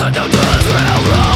Listen to the thrill